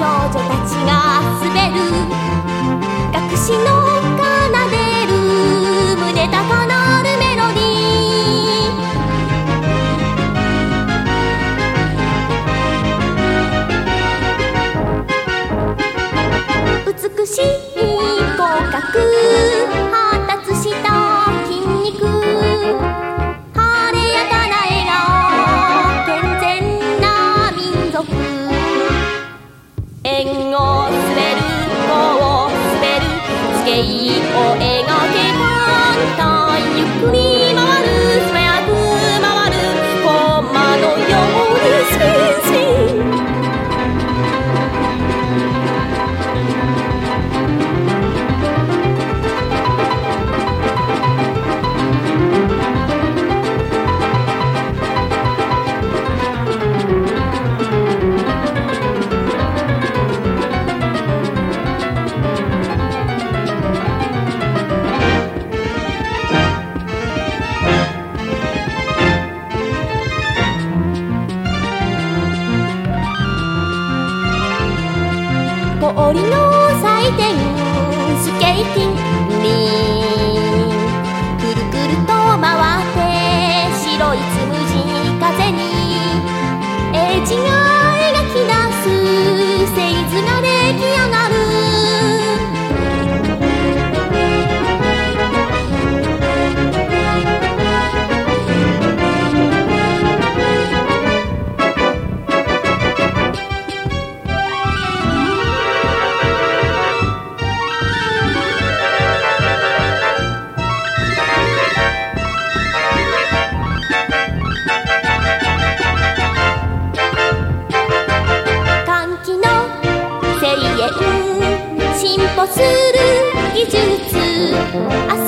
少女たちが滑る。学士の奏でる胸高鳴るメロディー。美しい合格すを滑る棒を滑るスケい氷の祭典スケーティング。くるくると回って白いつむじ風に。エッジが歩する技術。